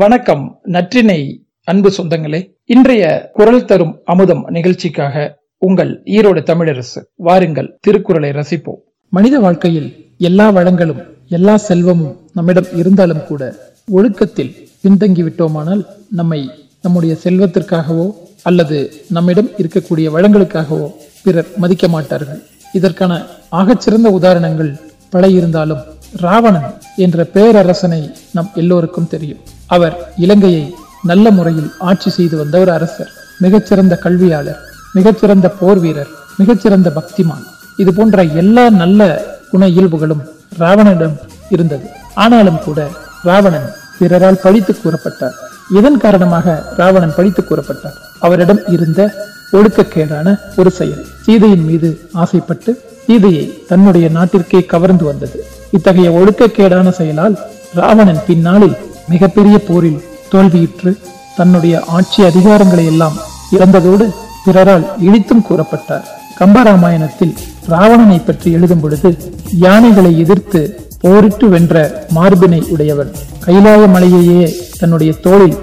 வணக்கம் நற்றினை அன்பு சொந்தங்களே. இன்றைய குரல் தரும் அமுதம் நிகழ்ச்சிக்காக உங்கள் ஈரோடு தமிழரசு வாருங்கள் திருக்குறளை ரசிப்போம். மனித வாழ்க்கையில் எல்லா வளங்களும் எல்லா செல்வமும் நம்மிடம் இருந்தாலும் கூட ஒழுக்கத்தில் பின்தங்கி விட்டோமானால் நம்மை நம்முடைய செல்வத்திற்காகவோ அல்லது நம்மிடம் இருக்கக்கூடிய வளங்களுக்காகவோ பிறர் மதிக்க மாட்டார்கள். இதற்கான ஆகச்சிறந்த உதாரணங்கள் பல இருந்தாலும் ராவணன் என்ற பேரரசனை நம் எல்லோருக்கும் தெரியும். அவர் இலங்கையை நல்ல முறையில் ஆட்சி செய்து வந்த ஒரு அரசர் மிகச்சிறந்த கல்வியாளர் மிகச்சிறந்த போர் வீரர் மிகச்சிறந்த பக்திமான். இது போன்ற எல்லா நல்ல குண இயல்புகளும் ராவணனிடம் இருந்தது. ஆனாலும் கூட ராவணன் பிறரால் பழித்து கூறப்பட்டார். இதன் காரணமாக ராவணன் பழித்து கூறப்பட்டார். அவரிடம் இருந்த ஒழுக்கக்கேடான ஒரு செயல். சீதையின் மீது ஆசைப்பட்டு சீதையை தன்னுடைய நாட்டிற்கே கவர்ந்து வந்தது. இத்தகைய ஒழுக்கக்கேடான செயலால் ராவணன் பின்னாளில் மிகப்பெரிய போரில் தோல்வியுற்று தன்னுடைய ஆட்சி அதிகாரங்களை எல்லாம் இழந்ததோடு பிறரால் இழித்தும் கூறப்பட்டார். கம்பராமாயணத்தில் ராவணனை பற்றி எழுதும் பொழுது யானைகளை எதிர்த்து போரிட்டு வென்ற மார்பினை உடையவன் கைலாய மலையையே தன்னுடைய தோளில்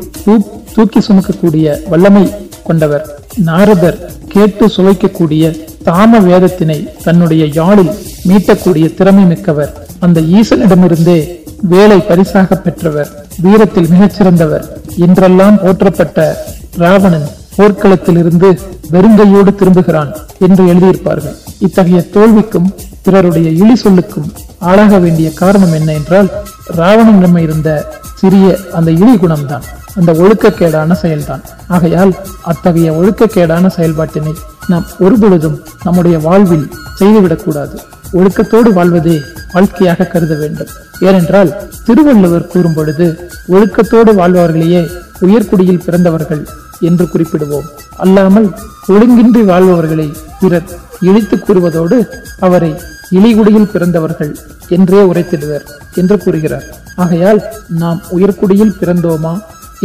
தூக்கி சுமக்கக்கூடிய வல்லமை கொண்டவர் நாரதர் கேட்டு சுவைக்கக்கூடிய தாம வேதத்தினை தன்னுடைய யாழில் மீட்டக்கூடிய திறமை மிக்கவர் அந்த ஈசனிடமிருந்தே வேலை பரிசாக பெற்றவர் வீரத்தில் மிகச்சிறந்தவர் என்றெல்லாம் போற்றப்பட்ட ராவணன் போர்க்களத்தில் இருந்து வெறுங்கையோடு திரும்புகிறான் என்று எழுதியிருப்பார்கள். இத்தகைய தோல்விக்கும் பிறருடைய இழி சொல்லுக்கும் ஆளாக வேண்டிய காரணம் என்ன என்றால் ராவணனிடம் இருந்த சிறிய அந்த இழி குணம்தான். அந்த ஒழுக்கக்கேடான செயல்தான். ஆகையால் அத்தகைய ஒழுக்கக்கேடான செயல்பாட்டினை நாம் ஒருபொழுதும் நம்முடைய வாழ்வில் செய்துவிடக்கூடாது. ஒழுக்கத்தோடு வாழ்வதே வாழ்க்கையாக கருத வேண்டும். ஏனென்றால் திருவள்ளுவர் கூறும் பொழுது ஒழுக்கத்தோடு வாழ்வார்களையே உயர்குடியில் பிறந்தவர்கள் என்று குறிப்பிடுவோம். அல்லாமல் ஒழுங்கின்றி வாழ்பவர்களை பிறர் இழித்து கூறுவதோடு அவரை இலிகுடியில் பிறந்தவர்கள் என்றே உரைத்திடுவர் என்று கூறுகிறார். ஆகையால் நாம் உயர்குடியில் பிறந்தோமா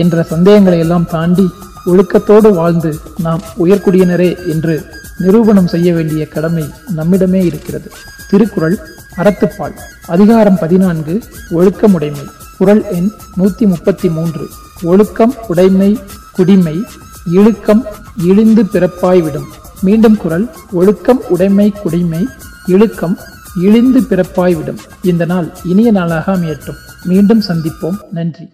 என்ற சந்தேகங்களை எல்லாம் தாண்டி ஒழுக்கத்தோடு வாழ்ந்து நாம் உயர்குடியினரே என்று நிரூபணம் செய்ய வேண்டிய கடமை நம்மிடமே இருக்கிறது. திருக்குறள் அறத்துப்பால். அதிகாரம் பதினான்கு ஒழுக்கமுடைமை. குரல் எண் நூற்றி முப்பத்தி மூன்று ஒழுக்கம் உடைமை குடிமை இழுக்கம் இழிந்து பிறப்பாய்விடும் மீண்டும் குரல் ஒழுக்கம் உடைமை குடிமை இழுக்கம் இழிந்து பிறப்பாய்விடும் இந்த நாள் இனிய நாளாக அமையட்டும். மீண்டும் சந்திப்போம். நன்றி.